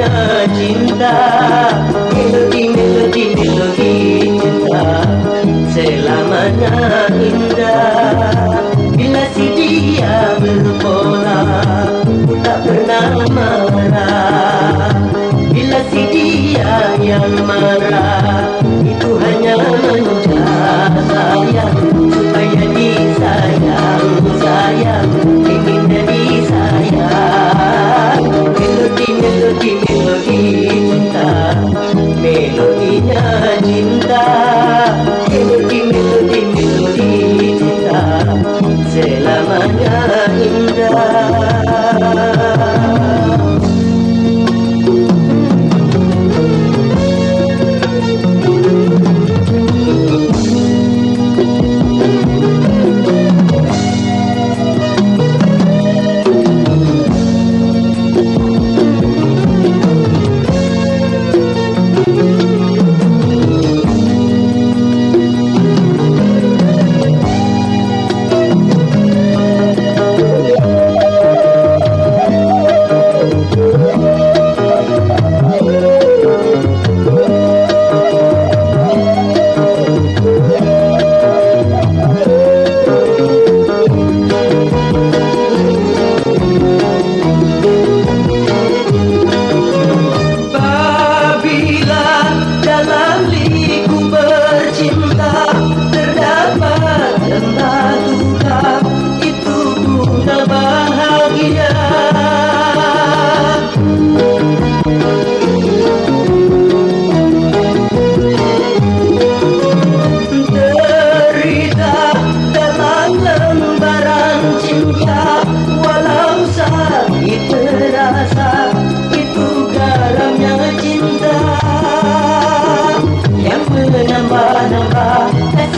melodinya cinta. Melodi, melodi, melodi cinta. Selamanya indah. Bila si dia berpola Tak pernah marah. Bila si dia yang marah Itu hanya Melodinya cinta. Melodi, melodi, melodi cinta. Selamanya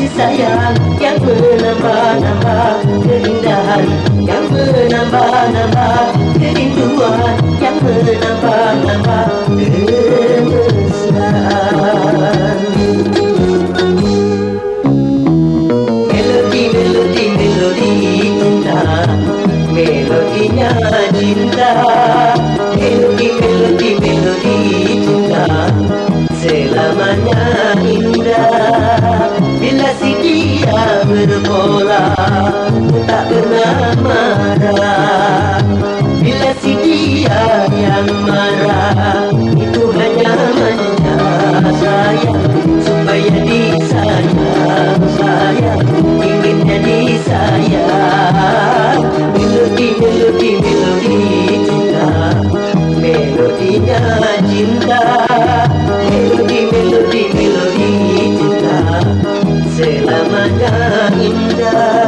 kasih sayang yang menambah-nambah keindahan yang menambah-nambah kerinduan yang menambah-nambah kemesraan Melodi, melodi, melodi cinta Melodinya cinta bertolak Tak pernah marah. Bila si dia yang marah Itu hanya manja saya supaya disayang Sayang inginnya disayang sayang. Melodi, melodi, melodi cinta Melodinya cinta. indah.